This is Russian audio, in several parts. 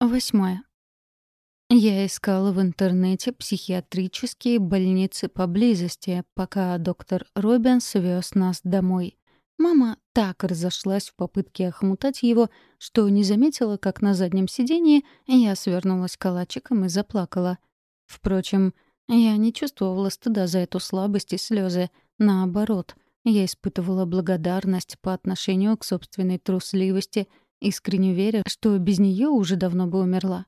Восьмое. Я искала в интернете психиатрические больницы поблизости, пока доктор Робинс вез нас домой. Мама так разошлась в попытке охмутать его, что не заметила, как на заднем сиденье я свернулась калачиком и заплакала. Впрочем, я не чувствовала стыда за эту слабость и слезы. Наоборот, я испытывала благодарность по отношению к собственной трусливости — искренне веря, что без нее уже давно бы умерла.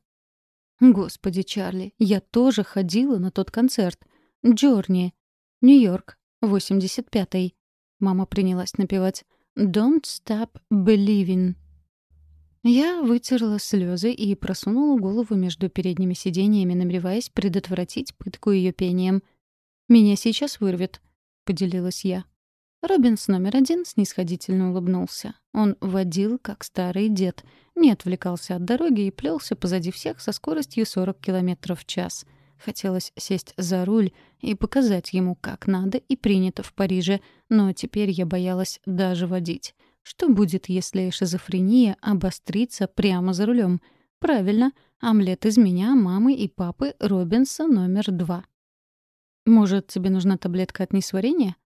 Господи, Чарли, я тоже ходила на тот концерт. Джорни. Нью-Йорк. 85-й. Мама принялась напевать «Don't stop believing». Я вытерла слезы и просунула голову между передними сиденьями, намереваясь предотвратить пытку ее пением. «Меня сейчас вырвет», — поделилась я. Робинс номер один снисходительно улыбнулся. Он водил, как старый дед, не отвлекался от дороги и плелся позади всех со скоростью 40 км в час. Хотелось сесть за руль и показать ему, как надо и принято в Париже, но теперь я боялась даже водить. Что будет, если шизофрения обострится прямо за рулем? Правильно, омлет из меня, мамы и папы Робинса номер два. «Может, тебе нужна таблетка от несварения?»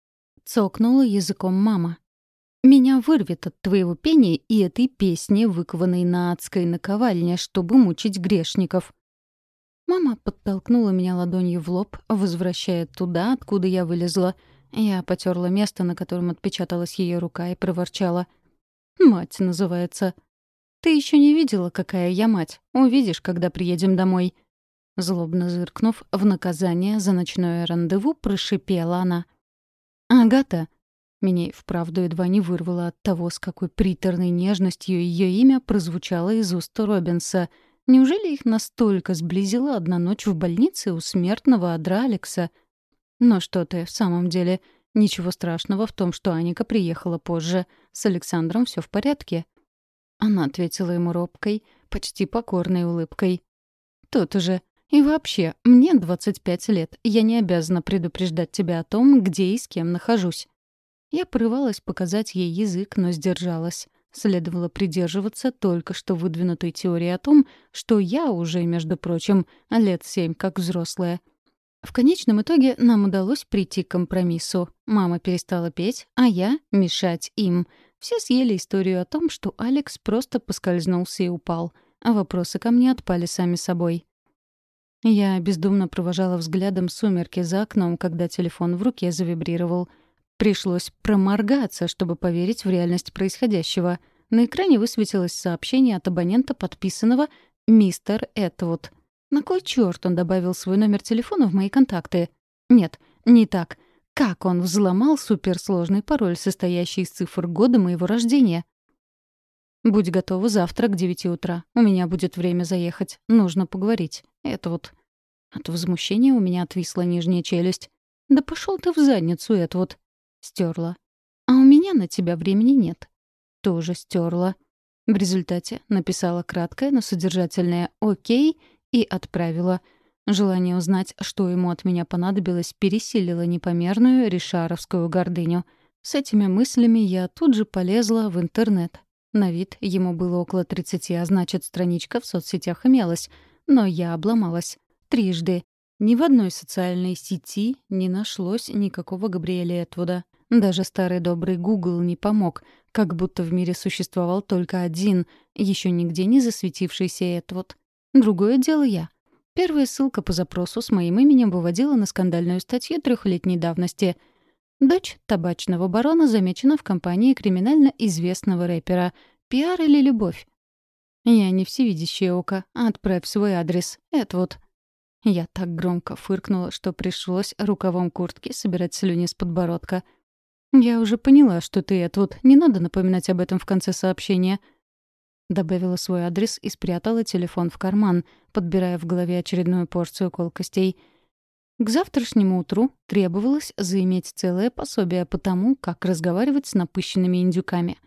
Цокнула языком мама. «Меня вырвет от твоего пения и этой песни, выкованной на адской наковальне, чтобы мучить грешников». Мама подтолкнула меня ладонью в лоб, возвращая туда, откуда я вылезла. Я потерла место, на котором отпечаталась ее рука, и проворчала. «Мать называется». «Ты еще не видела, какая я мать. Увидишь, когда приедем домой». Злобно зыркнув, в наказание за ночное рандеву прошипела она — «Агата!» Меня и вправду едва не вырвало от того, с какой приторной нежностью ее имя прозвучало из уст Робинса. Неужели их настолько сблизила одна ночь в больнице у смертного адра Алекса? Но что ты, в самом деле, ничего страшного в том, что Аника приехала позже. С Александром все в порядке. Она ответила ему робкой, почти покорной улыбкой. «Тот уже. И вообще, мне 25 лет, я не обязана предупреждать тебя о том, где и с кем нахожусь. Я порывалась показать ей язык, но сдержалась. Следовало придерживаться только что выдвинутой теории о том, что я уже, между прочим, лет семь как взрослая. В конечном итоге нам удалось прийти к компромиссу. Мама перестала петь, а я — мешать им. Все съели историю о том, что Алекс просто поскользнулся и упал, а вопросы ко мне отпали сами собой. Я бездумно провожала взглядом сумерки за окном, когда телефон в руке завибрировал. Пришлось проморгаться, чтобы поверить в реальность происходящего. На экране высветилось сообщение от абонента, подписанного «Мистер Этвуд». На кой черт он добавил свой номер телефона в мои контакты? Нет, не так. Как он взломал суперсложный пароль, состоящий из цифр года моего рождения? «Будь готова завтра к девяти утра. У меня будет время заехать. Нужно поговорить. Это вот...» От возмущения у меня отвисла нижняя челюсть. «Да пошел ты в задницу, это вот...» Стерла. «А у меня на тебя времени нет». Тоже стерла. В результате написала краткое, но содержательное «Окей» и отправила. Желание узнать, что ему от меня понадобилось, пересилило непомерную ришаровскую гордыню. С этими мыслями я тут же полезла в интернет. На вид ему было около 30, а значит, страничка в соцсетях имелась. Но я обломалась. Трижды. Ни в одной социальной сети не нашлось никакого Габриэля Этвуда. Даже старый добрый Google не помог, как будто в мире существовал только один, еще нигде не засветившийся Этвуд. Другое дело я. Первая ссылка по запросу с моим именем выводила на скандальную статью трехлетней давности — Дочь табачного барона замечена в компании криминально известного рэпера. Пиар или любовь? Я не всевидящее око. Отправь свой адрес. Это вот. Я так громко фыркнула, что пришлось рукавом куртки собирать слюни с подбородка. «Я уже поняла, что ты это вот. Не надо напоминать об этом в конце сообщения». Добавила свой адрес и спрятала телефон в карман, подбирая в голове очередную порцию колкостей — к завтрашнему утру требовалось заиметь целое пособие по тому, как разговаривать с напыщенными индюками.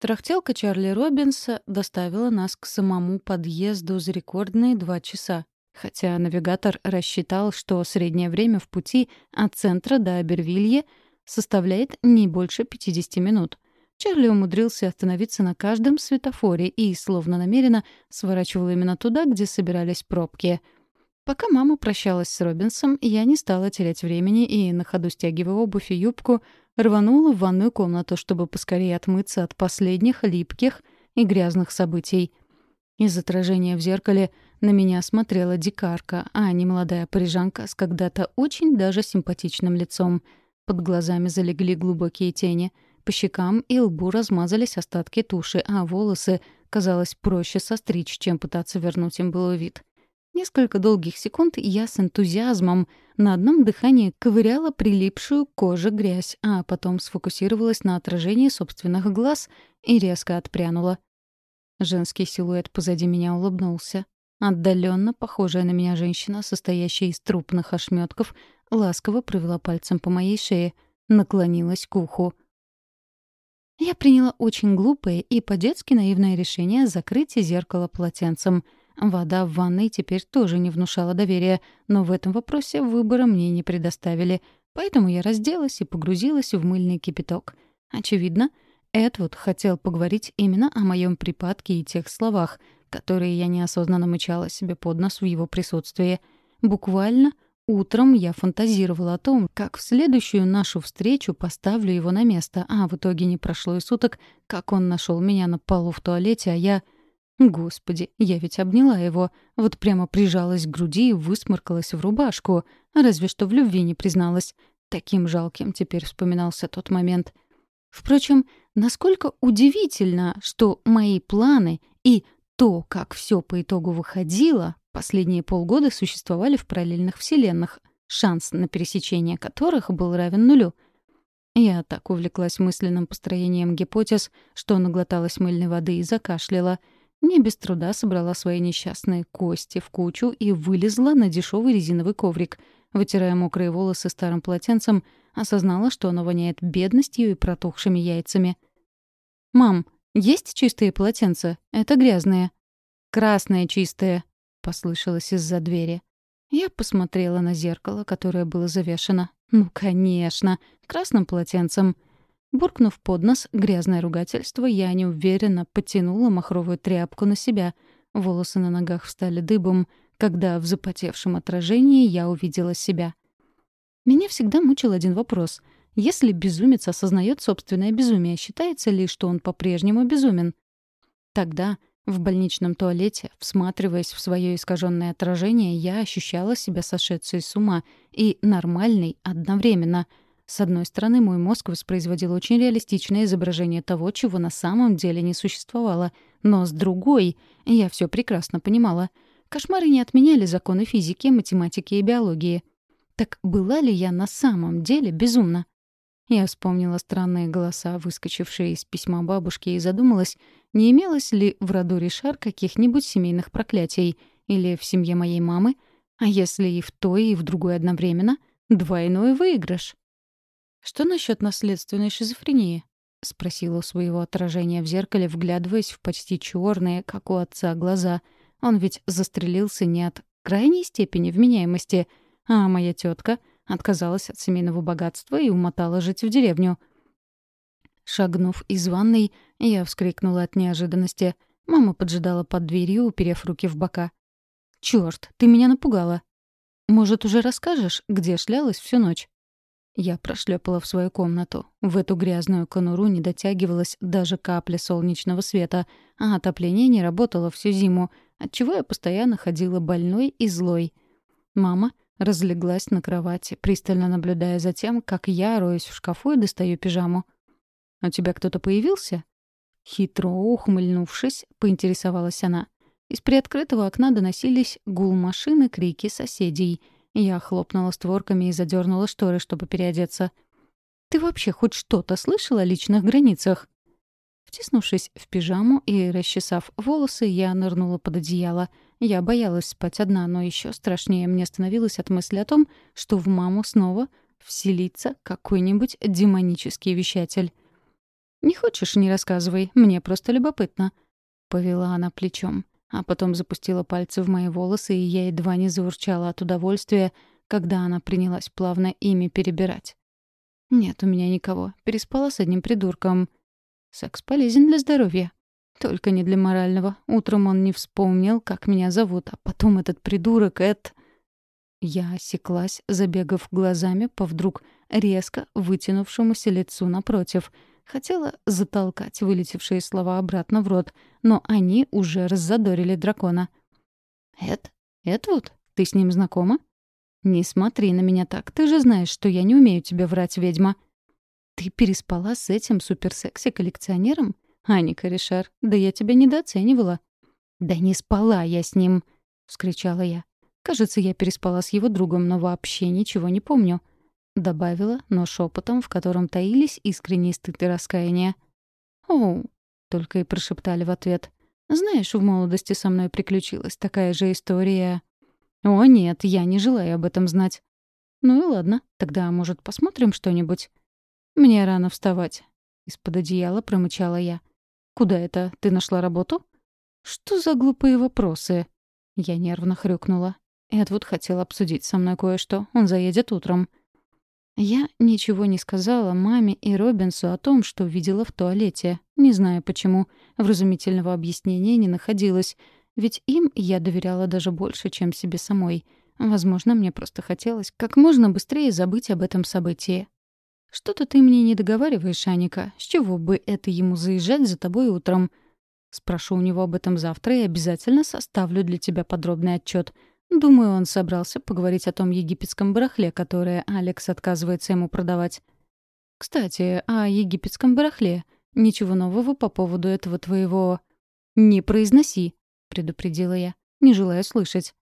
Трахтелка Чарли Робинса доставила нас к самому подъезду за рекордные два часа, хотя навигатор рассчитал, что среднее время в пути от центра до Абервилье составляет не больше 50 минут. Чарли умудрился остановиться на каждом светофоре и, словно намеренно, сворачивал именно туда, где собирались пробки. Пока мама прощалась с Робинсом, я не стала терять времени и, на ходу стягивая обувь и юбку, рванула в ванную комнату, чтобы поскорее отмыться от последних липких и грязных событий. Из отражения в зеркале на меня смотрела дикарка, а не молодая парижанка с когда-то очень даже симпатичным лицом. Под глазами залегли глубокие тени — по щекам и лбу размазались остатки туши, а волосы казалось проще состричь, чем пытаться вернуть им былой вид. Несколько долгих секунд я с энтузиазмом на одном дыхании ковыряла прилипшую к коже грязь, а потом сфокусировалась на отражении собственных глаз и резко отпрянула. Женский силуэт позади меня улыбнулся. Отдаленно похожая на меня женщина, состоящая из трупных ошметков, ласково провела пальцем по моей шее, наклонилась к уху — я приняла очень глупое и по-детски наивное решение закрыть зеркало полотенцем. Вода в ванной теперь тоже не внушала доверия, но в этом вопросе выбора мне не предоставили. Поэтому я разделась и погрузилась в мыльный кипяток. Очевидно, Эдвуд хотел поговорить именно о моем припадке и тех словах, которые я неосознанно мычала себе под нос в его присутствии. Буквально — Утром я фантазировала о том, как в следующую нашу встречу поставлю его на место, а в итоге не прошло и суток, как он нашел меня на полу в туалете, а я... Господи, я ведь обняла его, вот прямо прижалась к груди и высморкалась в рубашку, разве что в любви не призналась. Таким жалким теперь вспоминался тот момент. Впрочем, насколько удивительно, что мои планы и то, как все по итогу выходило, Последние полгода существовали в параллельных вселенных, шанс на пересечение которых был равен нулю. Я так увлеклась мысленным построением гипотез, что наглоталась мыльной воды и закашляла. Не без труда собрала свои несчастные кости в кучу и вылезла на дешевый резиновый коврик. Вытирая мокрые волосы старым полотенцем, осознала, что оно воняет бедностью и протухшими яйцами. «Мам, есть чистые полотенца? Это грязные». «Красное чистое», — послышалось из-за двери. Я посмотрела на зеркало, которое было завешено. Ну, конечно, красным полотенцем. Буркнув под нос грязное ругательство, я неуверенно потянула махровую тряпку на себя. Волосы на ногах встали дыбом, когда в запотевшем отражении я увидела себя. Меня всегда мучил один вопрос. Если безумец осознает собственное безумие, считается ли, что он по-прежнему безумен? Тогда в больничном туалете, всматриваясь в свое искаженное отражение, я ощущала себя сошедшей с ума и нормальной одновременно. С одной стороны, мой мозг воспроизводил очень реалистичное изображение того, чего на самом деле не существовало. Но с другой, я все прекрасно понимала. Кошмары не отменяли законы физики, математики и биологии. Так была ли я на самом деле безумна? Я вспомнила странные голоса, выскочившие из письма бабушки, и задумалась, не имелось ли в роду Ришар каких-нибудь семейных проклятий, или в семье моей мамы, а если и в той, и в другой одновременно, двойной выигрыш. «Что насчет наследственной шизофрении?» — спросила у своего отражения в зеркале, вглядываясь в почти черные, как у отца, глаза. Он ведь застрелился не от крайней степени вменяемости, а моя тетка отказалась от семейного богатства и умотала жить в деревню — Шагнув из ванной, я вскрикнула от неожиданности. Мама поджидала под дверью, уперев руки в бока. «Чёрт, ты меня напугала!» «Может, уже расскажешь, где шлялась всю ночь?» Я прошлепала в свою комнату. В эту грязную конуру не дотягивалась даже капля солнечного света, а отопление не работало всю зиму, отчего я постоянно ходила больной и злой. Мама разлеглась на кровати, пристально наблюдая за тем, как я роюсь в шкафу и достаю пижаму. «У тебя кто-то появился?» Хитро ухмыльнувшись, поинтересовалась она. Из приоткрытого окна доносились гул машины, крики соседей. Я хлопнула створками и задернула шторы, чтобы переодеться. «Ты вообще хоть что-то слышал о личных границах?» Втиснувшись в пижаму и расчесав волосы, я нырнула под одеяло. Я боялась спать одна, но еще страшнее мне становилось от мысли о том, что в маму снова вселится какой-нибудь демонический вещатель. «Не хочешь — не рассказывай, мне просто любопытно». Повела она плечом, а потом запустила пальцы в мои волосы, и я едва не заурчала от удовольствия, когда она принялась плавно ими перебирать. «Нет у меня никого. Переспала с одним придурком». Секс полезен для здоровья. Только не для морального. Утром он не вспомнил, как меня зовут, а потом этот придурок Эд... Я осеклась, забегав глазами по вдруг резко вытянувшемуся лицу напротив. Хотела затолкать вылетевшие слова обратно в рот, но они уже раззадорили дракона. «Эд? Эдвуд? Ты с ним знакома?» «Не смотри на меня так. Ты же знаешь, что я не умею тебе врать, ведьма». «Ты переспала с этим суперсекси-коллекционером?» «Аника Ришар, да я тебя недооценивала». «Да не спала я с ним!» — вскричала я. «Кажется, я переспала с его другом, но вообще ничего не помню». Добавила, но шепотом, в котором таились искренний стыд и раскаяние. «Оу!» — только и прошептали в ответ. «Знаешь, в молодости со мной приключилась такая же история...» «О, нет, я не желаю об этом знать». «Ну и ладно, тогда, может, посмотрим что-нибудь?» «Мне рано вставать», — из-под одеяла промычала я. «Куда это? Ты нашла работу?» «Что за глупые вопросы?» Я нервно хрюкнула. Эдвуд хотел обсудить со мной кое-что. Он заедет утром. Я ничего не сказала маме и Робинсу о том, что видела в туалете. Не знаю почему. Вразумительного объяснения не находилось. Ведь им я доверяла даже больше, чем себе самой. Возможно, мне просто хотелось как можно быстрее забыть об этом событии. «Что-то ты мне не договариваешь, Аника. С чего бы это ему заезжать за тобой утром?» Спрошу у него об этом завтра и обязательно составлю для тебя подробный отчет. Думаю, он собрался поговорить о том египетском барахле, которое Алекс отказывается ему продавать. Кстати, о египетском барахле. Ничего нового по поводу этого твоего... «Не произноси», — предупредила я. «Не желаю слышать».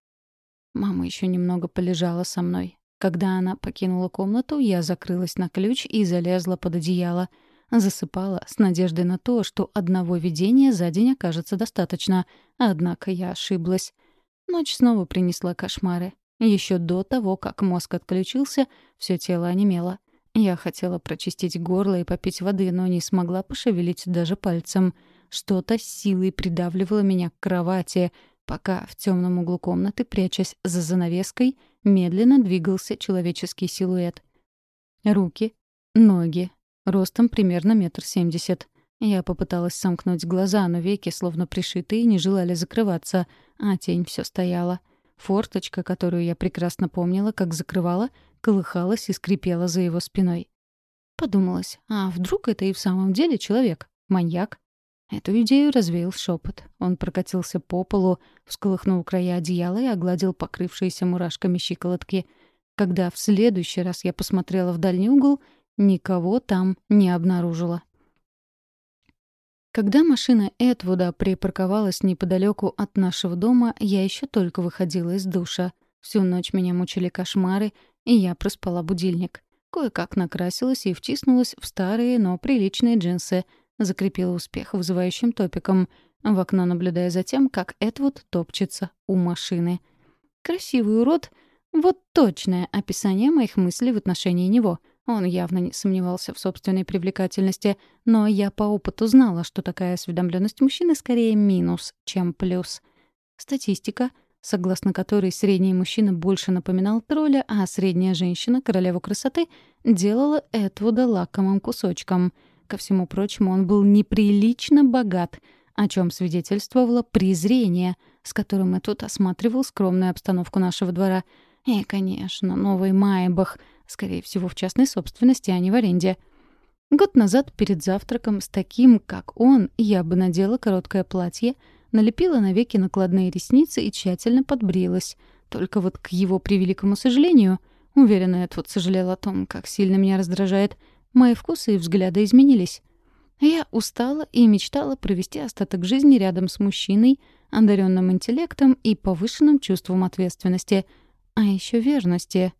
Мама еще немного полежала со мной. Когда она покинула комнату, я закрылась на ключ и залезла под одеяло. Засыпала с надеждой на то, что одного видения за день окажется достаточно. Однако я ошиблась. Ночь снова принесла кошмары. Еще до того, как мозг отключился, все тело онемело. Я хотела прочистить горло и попить воды, но не смогла пошевелить даже пальцем. Что-то с силой придавливало меня к кровати, пока в темном углу комнаты, прячась за занавеской, медленно двигался человеческий силуэт. Руки, ноги, ростом примерно метр семьдесят. Я попыталась сомкнуть глаза, но веки, словно пришитые, не желали закрываться, а тень все стояла. Форточка, которую я прекрасно помнила, как закрывала, колыхалась и скрипела за его спиной. Подумалось, а вдруг это и в самом деле человек? Маньяк? Эту идею развеял шепот. Он прокатился по полу, всколыхнул края одеяла и огладил покрывшиеся мурашками щиколотки. Когда в следующий раз я посмотрела в дальний угол, никого там не обнаружила. Когда машина Эдвуда припарковалась неподалеку от нашего дома, я еще только выходила из душа. Всю ночь меня мучили кошмары, и я проспала будильник. Кое-как накрасилась и втиснулась в старые, но приличные джинсы — Закрепила успех вызывающим топиком, в окно наблюдая за тем, как Эдвуд топчется у машины. Красивый урод — вот точное описание моих мыслей в отношении него. Он явно не сомневался в собственной привлекательности, но я по опыту знала, что такая осведомленность мужчины скорее минус, чем плюс. Статистика — согласно которой средний мужчина больше напоминал тролля, а средняя женщина, королеву красоты, делала Эдвуда лакомым кусочком — Ко всему прочему, он был неприлично богат, о чем свидетельствовало презрение, с которым тут осматривал скромную обстановку нашего двора. И, конечно, новый Майбах, скорее всего, в частной собственности, а не в аренде. Год назад перед завтраком с таким, как он, я бы надела короткое платье, налепила на веки накладные ресницы и тщательно подбрилась. Только вот к его превеликому сожалению, уверена, я тут сожалел о том, как сильно меня раздражает — Мои вкусы и взгляды изменились. Я устала и мечтала провести остаток жизни рядом с мужчиной, одаренным интеллектом и повышенным чувством ответственности, а еще верности.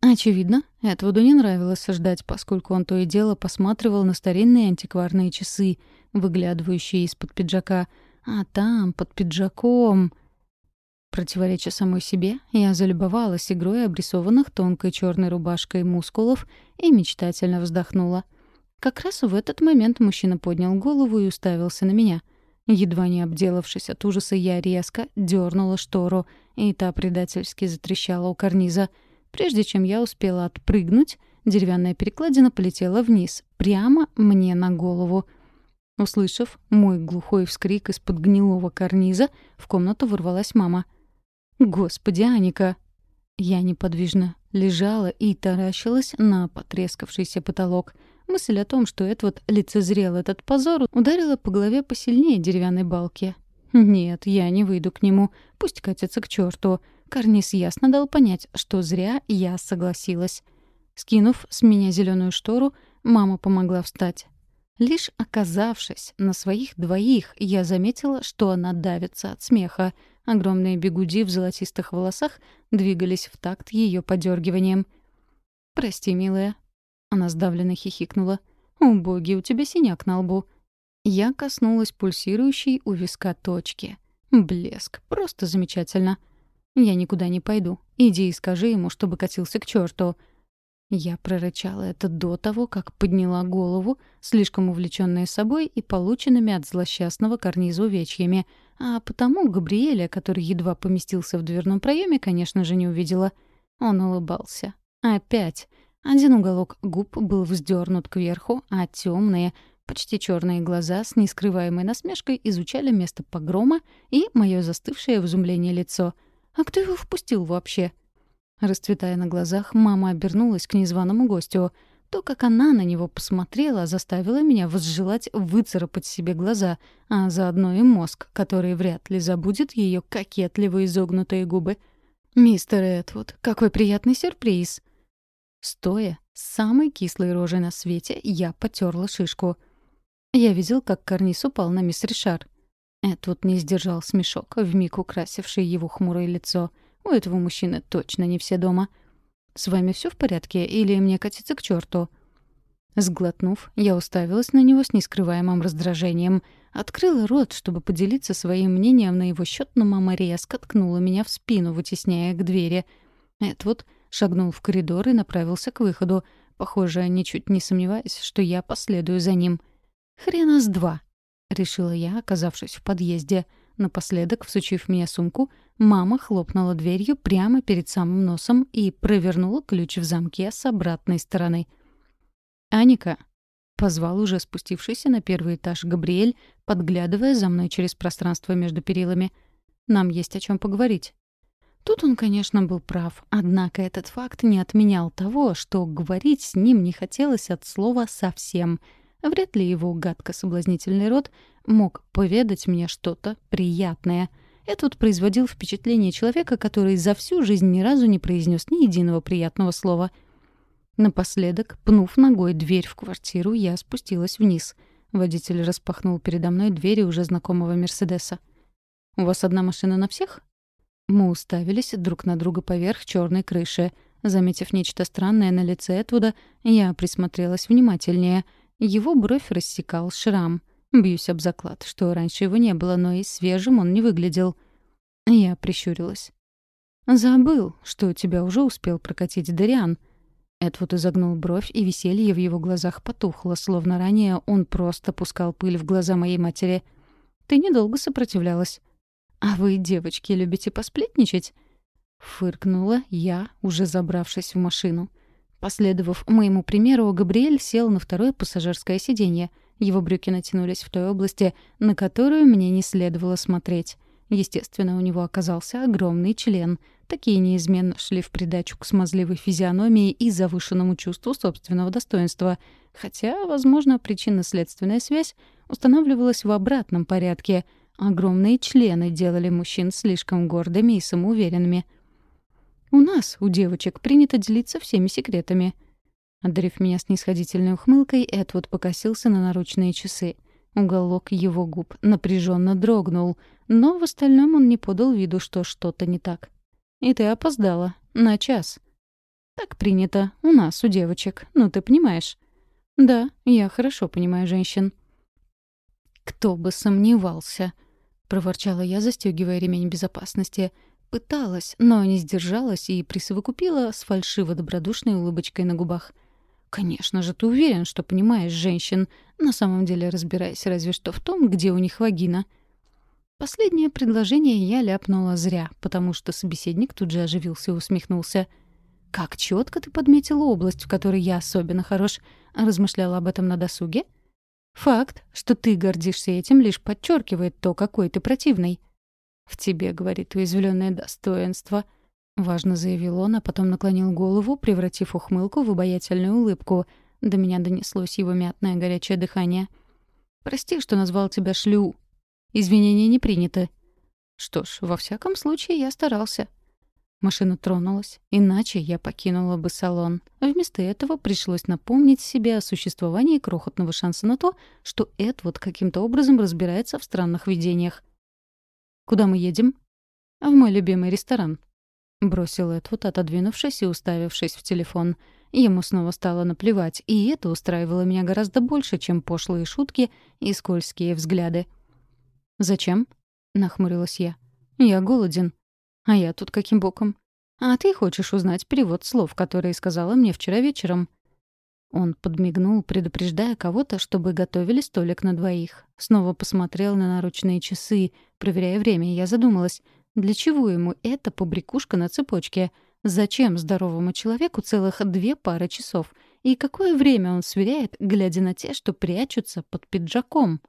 Очевидно, Эдвуду не нравилось ждать, поскольку он то и дело посматривал на старинные антикварные часы, выглядывающие из-под пиджака. А там, под пиджаком... Противореча самой себе, я залюбовалась игрой обрисованных тонкой черной рубашкой мускулов и мечтательно вздохнула. Как раз в этот момент мужчина поднял голову и уставился на меня. Едва не обделавшись от ужаса, я резко дернула штору, и та предательски затрещала у карниза. Прежде чем я успела отпрыгнуть, Деревянная перекладина полетела вниз, прямо мне на голову. Услышав мой глухой вскрик из-под гнилого карниза, в комнату ворвалась мама. «Господи, Аника!» Я неподвижно лежала и таращилась на потрескавшийся потолок. Мысль о том, что Эдвард лицезрел этот позор, ударила по голове посильнее деревянной балки. «Нет, я не выйду к нему. Пусть катится к черту. Карниз ясно дал понять, что зря я согласилась. Скинув с меня зеленую штору, мама помогла встать. Лишь оказавшись на своих двоих, я заметила, что она давится от смеха. Огромные бегуди в золотистых волосах двигались в такт ее подергиванием. «Прости, милая». Она сдавленно хихикнула. «О, боги, у тебя синяк на лбу». Я коснулась пульсирующей у виска точки. Блеск. Просто замечательно. «Я никуда не пойду. Иди и скажи ему, чтобы катился к черту. Я прорычала это до того, как подняла голову, слишком увлечённая собой и полученными от злосчастного карниза увечьями, а потому Габриэля, который едва поместился в дверном проеме, конечно же, не увидела. Он улыбался. Опять. Один уголок губ был вздернут кверху, а темные, почти черные глаза с нескрываемой насмешкой изучали место погрома и мое застывшее в изумлении лицо. «А кто его впустил вообще?» Расцветая на глазах, мама обернулась к незваному гостю. То, как она на него посмотрела, заставило меня возжелать выцарапать себе глаза, а заодно и мозг, который вряд ли забудет ее кокетливо изогнутые губы. «Мистер Эдвуд, какой приятный сюрприз!» Стоя, с самой кислой рожей на свете, я потерла шишку. Я видел, как карниз упал на мисс Ришар. Эдвуд не сдержал смешок, вмиг украсивший его хмурое лицо — у этого мужчины точно не все дома. С вами все в порядке или мне катиться к черту? Сглотнув, я уставилась на него с нескрываемым раздражением. Открыла рот, чтобы поделиться своим мнением на его счет, но мама резко ткнула меня в спину, вытесняя к двери. Эдвуд шагнул в коридор и направился к выходу, похоже, ничуть не сомневаясь, что я последую за ним. «Хрена с два», — решила я, оказавшись в подъезде. Напоследок, всучив мне сумку, мама хлопнула дверью прямо перед самым носом и провернула ключ в замке с обратной стороны. «Аника!» — позвал уже спустившийся на первый этаж Габриэль, подглядывая за мной через пространство между перилами. «Нам есть о чем поговорить». Тут он, конечно, был прав, однако этот факт не отменял того, что говорить с ним не хотелось от слова «совсем», — Вряд ли его гадко-соблазнительный рот мог поведать мне что-то приятное. Этот производил впечатление человека, который за всю жизнь ни разу не произнес ни единого приятного слова. Напоследок, пнув ногой дверь в квартиру, я спустилась вниз. Водитель распахнул передо мной двери уже знакомого «Мерседеса». «У вас одна машина на всех?» Мы уставились друг на друга поверх черной крыши. Заметив нечто странное на лице Этвуда, я присмотрелась внимательнее — его бровь рассекал шрам. Бьюсь об заклад, что раньше его не было, но и свежим он не выглядел. Я прищурилась. «Забыл, что тебя уже успел прокатить Дариан». Эдвуд изогнул бровь, и веселье в его глазах потухло, словно ранее он просто пускал пыль в глаза моей матери. «Ты недолго сопротивлялась». «А вы, девочки, любите посплетничать?» Фыркнула я, уже забравшись в машину. Последовав моему примеру, Габриэль сел на второе пассажирское сиденье. Его брюки натянулись в той области, на которую мне не следовало смотреть. Естественно, у него оказался огромный член. Такие неизменно шли в придачу к смазливой физиономии и завышенному чувству собственного достоинства. Хотя, возможно, причинно-следственная связь устанавливалась в обратном порядке. Огромные члены делали мужчин слишком гордыми и самоуверенными — у нас, у девочек, принято делиться всеми секретами». Одарив меня снисходительной ухмылкой, Эдвуд покосился на наручные часы. Уголок его губ напряженно дрогнул, но в остальном он не подал виду, что что-то не так. «И ты опоздала. На час». «Так принято. У нас, у девочек. Ну, ты понимаешь?» «Да, я хорошо понимаю женщин». «Кто бы сомневался», — проворчала я, застегивая ремень безопасности — Пыталась, но не сдержалась и присовокупила с фальшиво-добродушной улыбочкой на губах. «Конечно же, ты уверен, что понимаешь женщин, на самом деле разбираясь разве что в том, где у них вагина». Последнее предложение я ляпнула зря, потому что собеседник тут же оживился и усмехнулся. Как четко ты подметила область, в которой я особенно хорош. Размышляла об этом на досуге? Факт, что ты гордишься этим, лишь подчеркивает то, какой ты противный. В тебе, говорит, уязвленное достоинство. Важно заявил он, а потом наклонил голову, превратив ухмылку в обаятельную улыбку. До меня донеслось его мятное горячее дыхание. «Прости, что назвал тебя шлю. Извинения не приняты». Что ж, во всяком случае, я старался. Машина тронулась, иначе я покинула бы салон. Вместо этого пришлось напомнить себе о существовании крохотного шанса на то, что Эдвуд каким-то образом разбирается в странных видениях. «Куда мы едем?» «В мой любимый ресторан», — бросил Эдвуд, отодвинувшись и уставившись в телефон. Ему снова стало наплевать, и это устраивало меня гораздо больше, чем пошлые шутки и скользкие взгляды. «Зачем?» — нахмурилась я. «Я голоден». А я тут каким боком? А ты хочешь узнать перевод слов, которые сказала мне вчера вечером?» Он подмигнул, предупреждая кого-то, чтобы готовили столик на двоих. Снова посмотрел на наручные часы, проверяя время, я задумалась, для чего ему эта побрякушка на цепочке? Зачем здоровому человеку целых две пары часов? И какое время он сверяет, глядя на те, что прячутся под пиджаком?